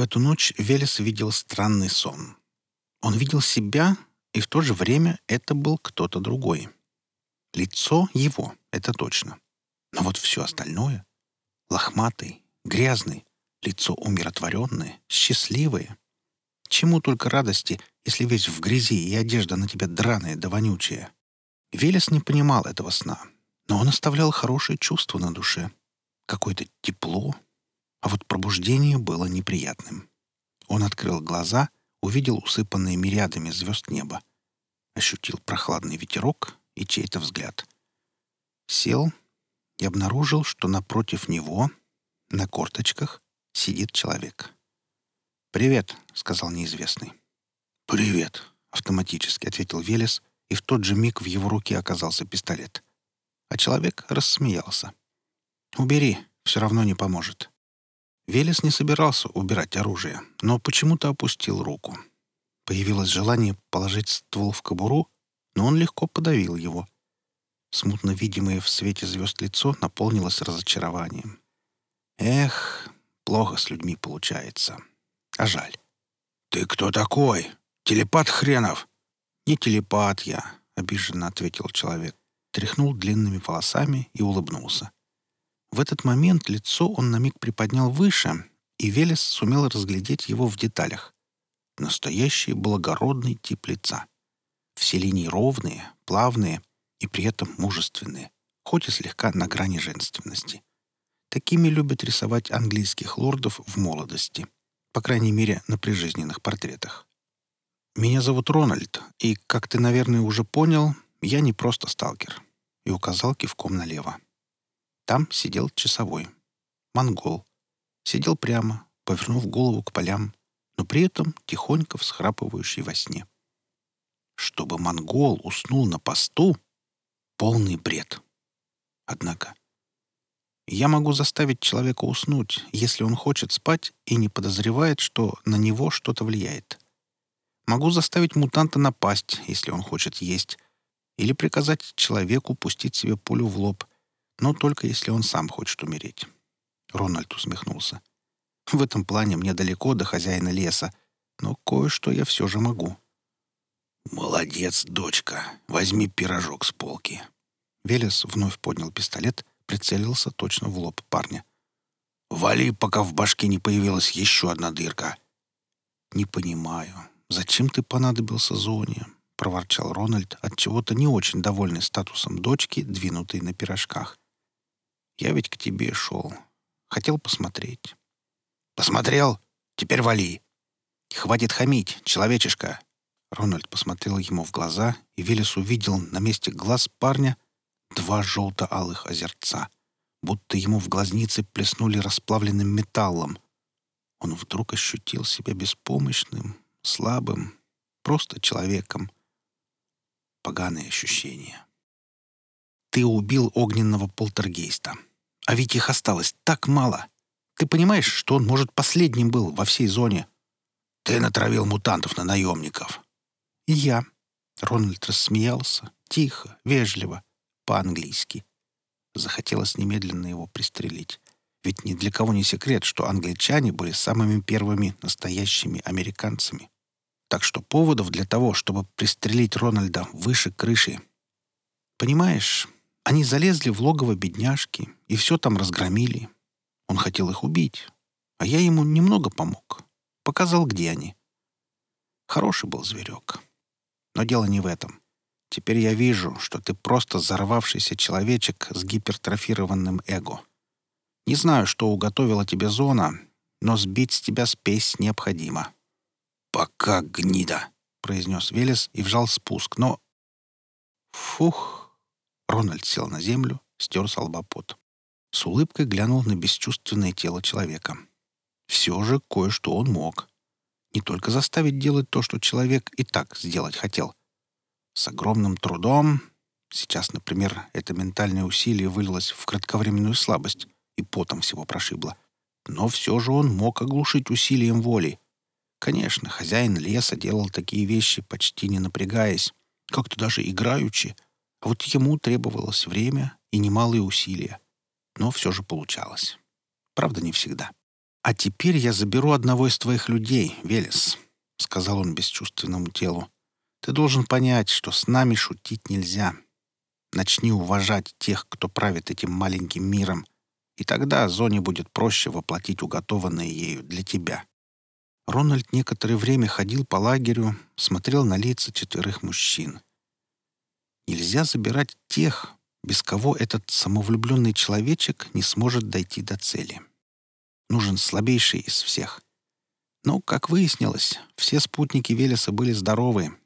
В эту ночь Велес видел странный сон. Он видел себя, и в то же время это был кто-то другой. Лицо его, это точно. Но вот все остальное — лохматый, грязный, лицо умиротворенное, счастливое. Чему только радости, если весь в грязи и одежда на тебе драная да вонючая. Велес не понимал этого сна, но он оставлял хорошее чувство на душе. Какое-то тепло. А вот пробуждение было неприятным. Он открыл глаза, увидел усыпанные мириадами звезд небо. Ощутил прохладный ветерок и чей-то взгляд. Сел и обнаружил, что напротив него, на корточках, сидит человек. «Привет», — сказал неизвестный. «Привет», — автоматически ответил Велес, и в тот же миг в его руке оказался пистолет. А человек рассмеялся. «Убери, все равно не поможет». Велес не собирался убирать оружие, но почему-то опустил руку. Появилось желание положить ствол в кобуру, но он легко подавил его. Смутно видимое в свете звезд лицо наполнилось разочарованием. Эх, плохо с людьми получается. А жаль. «Ты кто такой? Телепат хренов?» «Не телепат я», — обиженно ответил человек. Тряхнул длинными волосами и улыбнулся. В этот момент лицо он на миг приподнял выше, и Велес сумел разглядеть его в деталях. Настоящий благородный тип лица. Все линии ровные, плавные и при этом мужественные, хоть и слегка на грани женственности. Такими любят рисовать английских лордов в молодости — по крайней мере, на прижизненных портретах. «Меня зовут Рональд, и, как ты, наверное, уже понял, я не просто сталкер», и указал кивком налево. Там сидел часовой. Монгол. Сидел прямо, повернув голову к полям, но при этом тихонько всхрапывающий во сне. Чтобы монгол уснул на посту — полный бред. Однако я могу заставить человека уснуть, если он хочет спать и не подозревает, что на него что-то влияет. Могу заставить мутанта напасть, если он хочет есть, или приказать человеку пустить себе пулю в лоб, но только если он сам хочет умереть. Рональд усмехнулся. В этом плане мне далеко до хозяина леса, но кое-что я все же могу. «Молодец, дочка. Возьми пирожок с полки». Велес вновь поднял пистолет прицелился точно в лоб парня. «Вали, пока в башке не появилась еще одна дырка!» «Не понимаю, зачем ты понадобился Зоне?» — проворчал Рональд, от чего то не очень довольный статусом дочки, двинутой на пирожках. «Я ведь к тебе шел. Хотел посмотреть». «Посмотрел? Теперь вали!» «Хватит хамить, человечишка!» Рональд посмотрел ему в глаза, и Велес увидел на месте глаз парня два желто-алых озерца, будто ему в глазницы плеснули расплавленным металлом. Он вдруг ощутил себя беспомощным, слабым, просто человеком. Поганые ощущения. Ты убил огненного полтергейста. А ведь их осталось так мало. Ты понимаешь, что он, может, последним был во всей зоне? Ты натравил мутантов на наемников. И я. Рональд рассмеялся, тихо, вежливо, по-английски. Захотелось немедленно его пристрелить. Ведь ни для кого не секрет, что англичане были самыми первыми настоящими американцами. Так что поводов для того, чтобы пристрелить Рональда выше крыши. Понимаешь, они залезли в логово бедняжки и все там разгромили. Он хотел их убить, а я ему немного помог. Показал, где они. Хороший был зверек. Но дело не в этом. Теперь я вижу, что ты просто взорвавшийся человечек с гипертрофированным эго. Не знаю, что уготовила тебе зона, но сбить с тебя спесь необходимо». «Пока гнида», — произнес Велес и вжал спуск, но... Фух! Рональд сел на землю, стер с С улыбкой глянул на бесчувственное тело человека. Все же кое-что он мог. Не только заставить делать то, что человек и так сделать хотел, с огромным трудом. Сейчас, например, это ментальное усилие вылилось в кратковременную слабость и потом всего прошибло. Но все же он мог оглушить усилием воли. Конечно, хозяин леса делал такие вещи, почти не напрягаясь, как-то даже играючи, а вот ему требовалось время и немалые усилия. Но все же получалось. Правда, не всегда. «А теперь я заберу одного из твоих людей, Велес», — сказал он бесчувственному телу. «Ты должен понять, что с нами шутить нельзя. Начни уважать тех, кто правит этим маленьким миром, и тогда Зоне будет проще воплотить уготованное ею для тебя». Рональд некоторое время ходил по лагерю, смотрел на лица четверых мужчин. Нельзя забирать тех, без кого этот самовлюбленный человечек не сможет дойти до цели. Нужен слабейший из всех. Но, как выяснилось, все спутники Велеса были здоровы.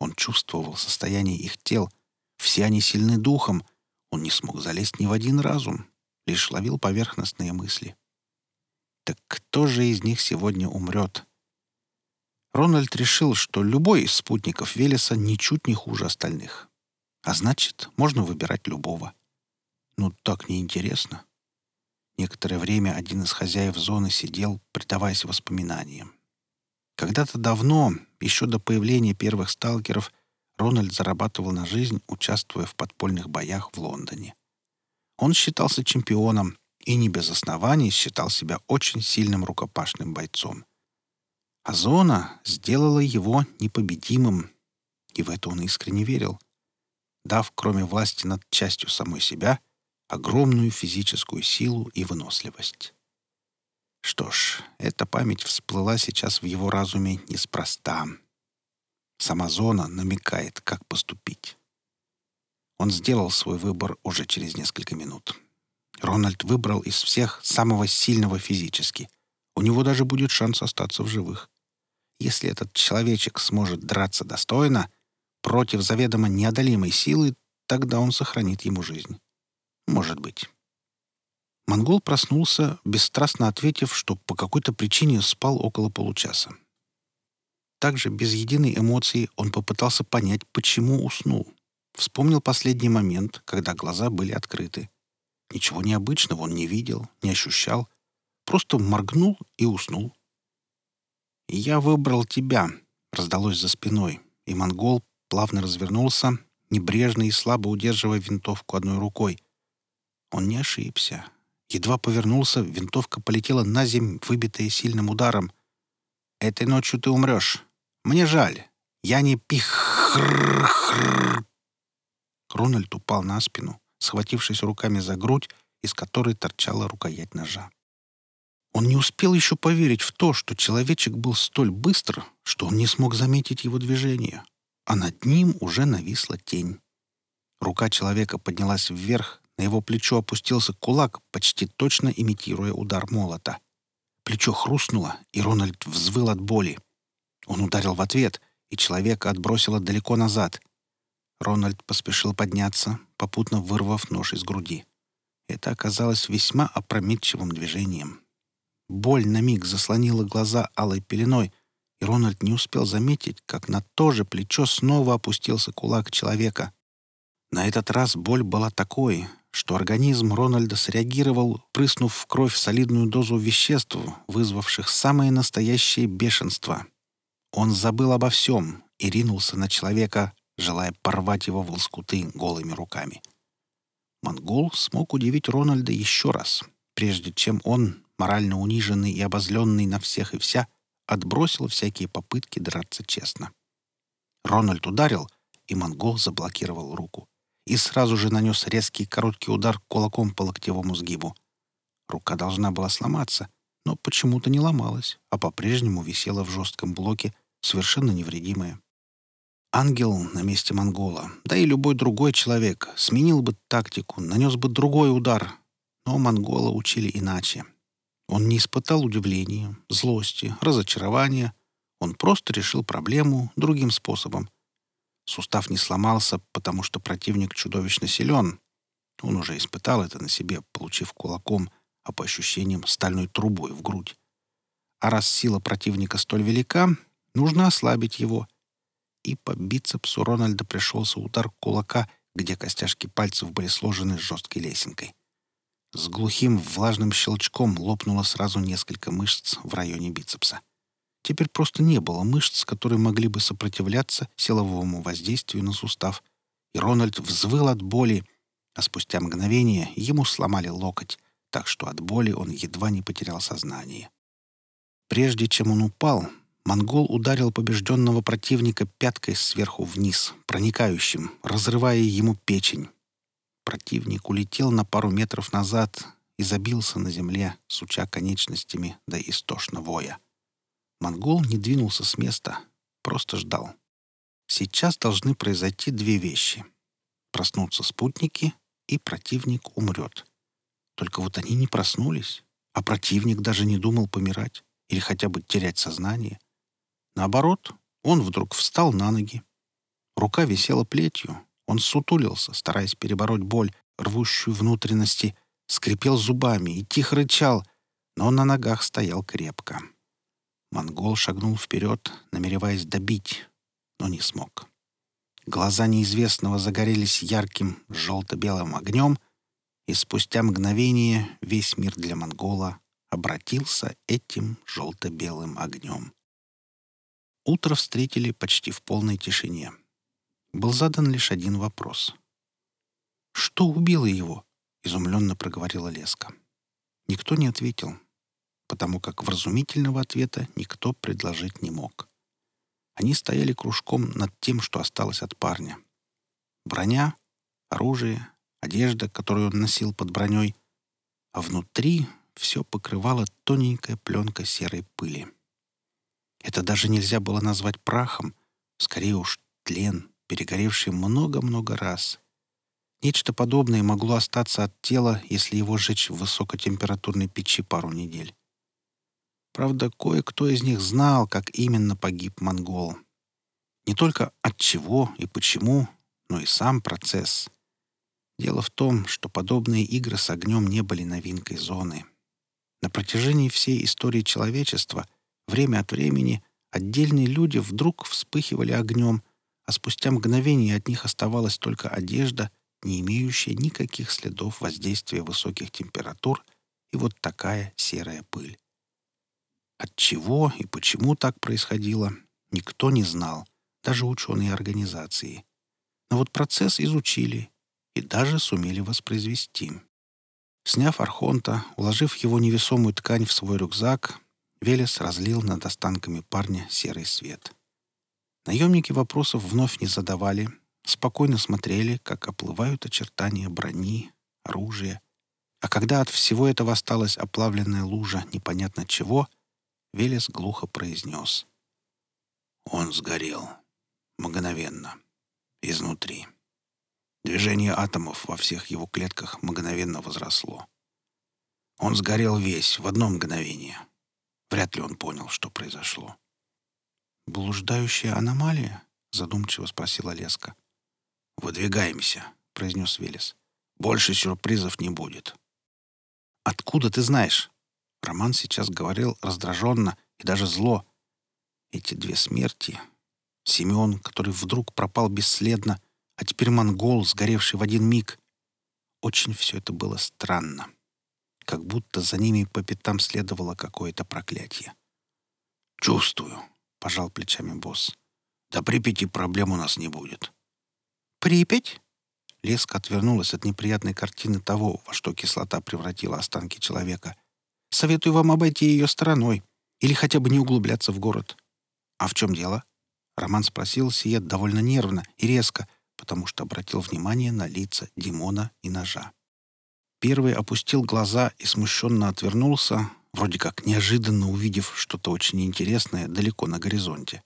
Он чувствовал состояние их тел. Все они сильны духом. Он не смог залезть ни в один разум, лишь ловил поверхностные мысли. Так кто же из них сегодня умрет? Рональд решил, что любой из спутников Велеса ничуть не хуже остальных. А значит, можно выбирать любого. Ну, так неинтересно. Некоторое время один из хозяев зоны сидел, предаваясь воспоминаниям. Когда-то давно, еще до появления первых сталкеров, Рональд зарабатывал на жизнь, участвуя в подпольных боях в Лондоне. Он считался чемпионом и не без оснований считал себя очень сильным рукопашным бойцом. А зона сделала его непобедимым, и в это он искренне верил дав, кроме власти над частью самой себя, огромную физическую силу и выносливость. Что ж, эта память всплыла сейчас в его разуме неспроста. Сама зона намекает, как поступить. Он сделал свой выбор уже через несколько минут. Рональд выбрал из всех самого сильного физически. У него даже будет шанс остаться в живых. Если этот человечек сможет драться достойно, против заведомо неодолимой силы, тогда он сохранит ему жизнь. Может быть. Монгол проснулся, бесстрастно ответив, что по какой-то причине спал около получаса. Также без единой эмоции он попытался понять, почему уснул. Вспомнил последний момент, когда глаза были открыты. Ничего необычного он не видел, не ощущал. Просто моргнул и уснул. «Я выбрал тебя», — раздалось за спиной, и монгол плавно развернулся, небрежно и слабо удерживая винтовку одной рукой. Он не ошибся. Едва повернулся, винтовка полетела на земь, выбитая сильным ударом. «Этой ночью ты умрешь. Мне жаль. Я не пих...» Рональд упал на спину, схватившись руками за грудь, из которой торчала рукоять ножа. Он не успел еще поверить в то, что человечек был столь быстр, что он не смог заметить его движение а над ним уже нависла тень. Рука человека поднялась вверх, на его плечо опустился кулак, почти точно имитируя удар молота. Плечо хрустнуло, и Рональд взвыл от боли. Он ударил в ответ, и человека отбросило далеко назад. Рональд поспешил подняться, попутно вырвав нож из груди. Это оказалось весьма опрометчивым движением. Боль на миг заслонила глаза алой пеленой, и Рональд не успел заметить, как на то же плечо снова опустился кулак человека. На этот раз боль была такой, что организм Рональда среагировал, прыснув в кровь солидную дозу веществ, вызвавших самое настоящее бешенство. Он забыл обо всем и ринулся на человека, желая порвать его в лоскуты голыми руками. Монгол смог удивить Рональда еще раз, прежде чем он, морально униженный и обозленный на всех и вся, отбросил всякие попытки драться честно. Рональд ударил, и монгол заблокировал руку и сразу же нанес резкий короткий удар кулаком по локтевому сгибу. Рука должна была сломаться, но почему-то не ломалась, а по-прежнему висела в жестком блоке, совершенно невредимая. Ангел на месте монгола, да и любой другой человек, сменил бы тактику, нанес бы другой удар. Но монгола учили иначе. Он не испытал удивления, злости, разочарования. Он просто решил проблему другим способом. Сустав не сломался, потому что противник чудовищно силен. Он уже испытал это на себе, получив кулаком, а по ощущениям стальной трубой в грудь. А раз сила противника столь велика, нужно ослабить его. И по бицепсу Рональда пришелся удар кулака, где костяшки пальцев были сложены жесткой лесенкой. С глухим влажным щелчком лопнуло сразу несколько мышц в районе бицепса. Теперь просто не было мышц, которые могли бы сопротивляться силовому воздействию на сустав. И Рональд взвыл от боли, а спустя мгновение ему сломали локоть, так что от боли он едва не потерял сознание. Прежде чем он упал, монгол ударил побежденного противника пяткой сверху вниз, проникающим, разрывая ему печень. Противник улетел на пару метров назад и забился на земле, суча конечностями да истошно воя. Монгол не двинулся с места, просто ждал. Сейчас должны произойти две вещи. Проснутся спутники, и противник умрет. Только вот они не проснулись, а противник даже не думал помирать или хотя бы терять сознание. Наоборот, он вдруг встал на ноги. Рука висела плетью. Он сутулился, стараясь перебороть боль, рвущую внутренности, скрипел зубами и тихо рычал, но на ногах стоял крепко. Монгол шагнул вперед, намереваясь добить, но не смог. Глаза неизвестного загорелись ярким желто-белым огнем, и спустя мгновение весь мир для монгола обратился этим желто-белым огнем. Утро встретили почти в полной тишине. Был задан лишь один вопрос. «Что убило его?» — изумленно проговорила Леска. Никто не ответил, потому как вразумительного ответа никто предложить не мог. Они стояли кружком над тем, что осталось от парня. Броня, оружие, одежда, которую он носил под броней, а внутри все покрывала тоненькая пленка серой пыли. Это даже нельзя было назвать прахом, скорее уж тлен, перегоревший много-много раз. Нечто подобное могло остаться от тела, если его сжечь в высокотемпературной печи пару недель. Правда, кое-кто из них знал, как именно погиб монгол. Не только от чего и почему, но и сам процесс. Дело в том, что подобные игры с огнем не были новинкой зоны. На протяжении всей истории человечества время от времени отдельные люди вдруг вспыхивали огнем, а спустя мгновение от них оставалась только одежда, не имеющая никаких следов воздействия высоких температур, и вот такая серая пыль. От чего и почему так происходило, никто не знал, даже ученые организации. Но вот процесс изучили и даже сумели воспроизвести. Сняв архонта, уложив его невесомую ткань в свой рюкзак, Велес разлил над останками парня серый свет. Наемники вопросов вновь не задавали, спокойно смотрели, как оплывают очертания брони, оружия. А когда от всего этого осталась оплавленная лужа непонятно чего, Велес глухо произнес. Он сгорел. Мгновенно. Изнутри. Движение атомов во всех его клетках мгновенно возросло. Он сгорел весь в одно мгновение. Вряд ли он понял, что произошло. «Блуждающая аномалия?» — задумчиво спросила Леска. «Выдвигаемся», — произнес Велес. «Больше сюрпризов не будет». «Откуда ты знаешь?» Роман сейчас говорил раздраженно и даже зло. Эти две смерти. Семен, который вдруг пропал бесследно, а теперь монгол, сгоревший в один миг. Очень все это было странно. Как будто за ними по пятам следовало какое-то проклятие. «Чувствую», — пожал плечами босс. «До Припяти проблем у нас не будет». «Припять?» Леска отвернулась от неприятной картины того, во что кислота превратила останки человека — Советую вам обойти ее стороной или хотя бы не углубляться в город. А в чем дело? Роман спросил сие довольно нервно и резко, потому что обратил внимание на лица Димона и ножа. Первый опустил глаза и смущенно отвернулся, вроде как неожиданно увидев что-то очень интересное далеко на горизонте.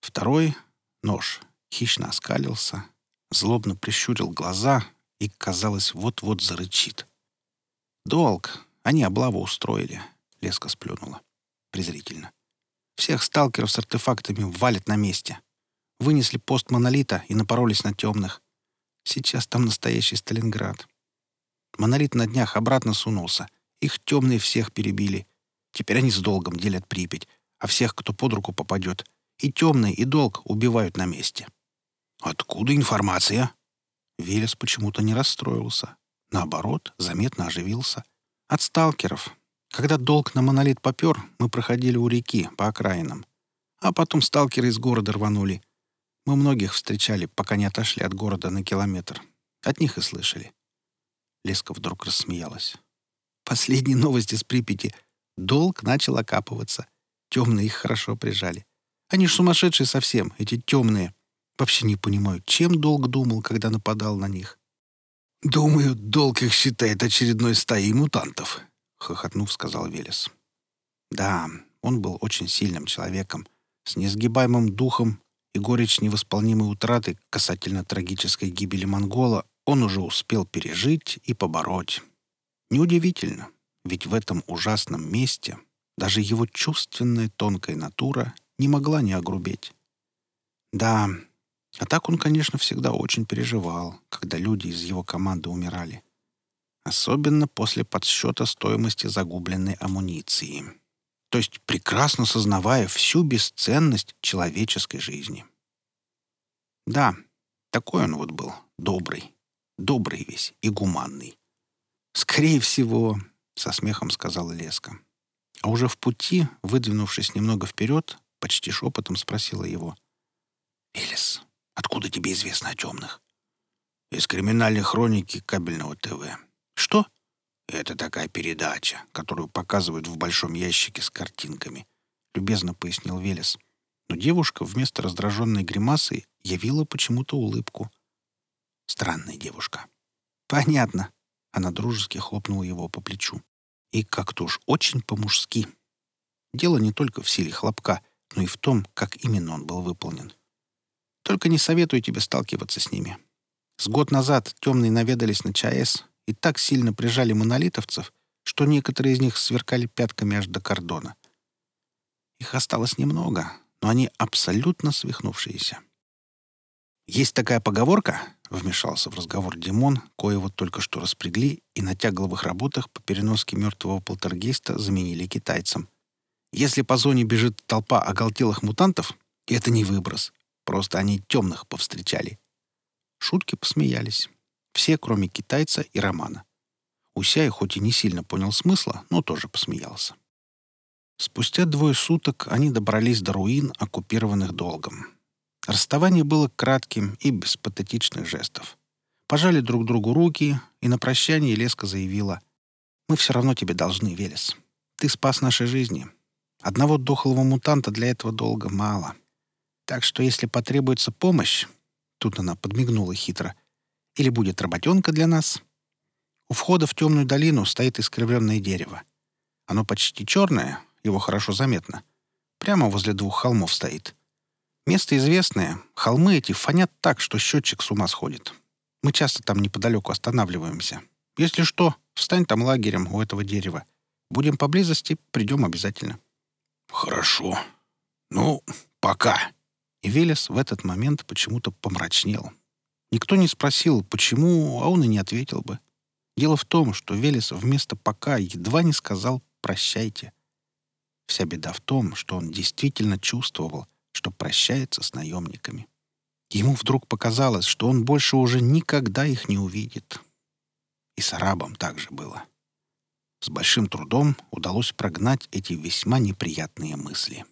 Второй, нож, хищно оскалился, злобно прищурил глаза и, казалось, вот-вот зарычит. Долг, они облаву устроили. Леска сплюнула. Презрительно. Всех сталкеров с артефактами валят на месте. Вынесли пост монолита и напоролись на темных. Сейчас там настоящий Сталинград. Монолит на днях обратно сунулся. Их темные всех перебили. Теперь они с долгом делят Припять, а всех, кто под руку попадет, и темный, и долг убивают на месте. «Откуда информация?» Велес почему-то не расстроился. Наоборот, заметно оживился — от сталкеров. Когда долг на монолит попер, мы проходили у реки, по окраинам. А потом сталкеры из города рванули. Мы многих встречали, пока не отошли от города на километр. От них и слышали. Леска вдруг рассмеялась. Последние новости с Припяти. Долг начал окапываться. Темные их хорошо прижали. Они ж сумасшедшие совсем, эти темные. Вообще не понимаю, чем долг думал, когда нападал на них. «Думаю, долг их считает очередной стаей мутантов», — хохотнув, сказал Велес. Да, он был очень сильным человеком, с несгибаемым духом и горечь невосполнимой утраты касательно трагической гибели Монгола он уже успел пережить и побороть. Неудивительно, ведь в этом ужасном месте даже его чувственная тонкая натура не могла не огрубеть. Да, а так он, конечно, всегда очень переживал, когда люди из его команды умирали. Особенно после подсчета стоимости загубленной амуниции. То есть прекрасно сознавая всю бесценность человеческой жизни. Да, такой он вот был, добрый, добрый весь и гуманный. «Скорее всего», — со смехом сказала Леска. А уже в пути, выдвинувшись немного вперед, почти шепотом спросила его. «Элис, откуда тебе известно о темных?» «Из криминальной хроники кабельного ТВ». «Что?» «Это такая передача, которую показывают в большом ящике с картинками», — любезно пояснил Велес. Но девушка вместо раздраженной гримасы явила почему-то улыбку. Странная девушка. «Понятно», она дружески хлопнула его по плечу. И как-то уж очень по-мужски. Дело не только в силе хлопка, но и в том, как именно он был выполнен. Только не советую тебе сталкиваться с ними. С год назад темные наведались на ЧАЭС и так сильно прижали монолитовцев, что некоторые из них сверкали пятками аж до кордона. Их осталось немного, но они абсолютно свихнувшиеся. Есть такая поговорка, — вмешался в разговор Димон, коего только что распрягли и на тягловых работах по переноске мертвого полтергейста заменили китайцам. Если по зоне бежит толпа оголтелых мутантов, это не выброс. Просто они темных повстречали. Шутки посмеялись. Все, кроме китайца и Романа. Усяй хоть и не сильно понял смысла, но тоже посмеялся. Спустя двое суток они добрались до руин, оккупированных долгом. Расставание было кратким и без патетичных жестов. Пожали друг другу руки, и на прощание Леска заявила, «Мы все равно тебе должны, Велес. Ты спас наши жизни. Одного дохлого мутанта для этого долга мало. Так что если потребуется помощь, тут она подмигнула хитро, или будет работенка для нас, у входа в темную долину стоит искривленное дерево. Оно почти черное, его хорошо заметно. Прямо возле двух холмов стоит. Место известное. Холмы эти фонят так, что счетчик с ума сходит. Мы часто там неподалеку останавливаемся. Если что, встань там лагерем у этого дерева. Будем поблизости, придем обязательно». «Хорошо. Ну, пока». И Велес в этот момент почему-то помрачнел. Никто не спросил, почему, а он и не ответил бы. Дело в том, что Велес вместо «пока» едва не сказал «прощайте». Вся беда в том, что он действительно чувствовал — что прощается с наемниками. Ему вдруг показалось, что он больше уже никогда их не увидит. И с арабом так же было. С большим трудом удалось прогнать эти весьма неприятные мысли.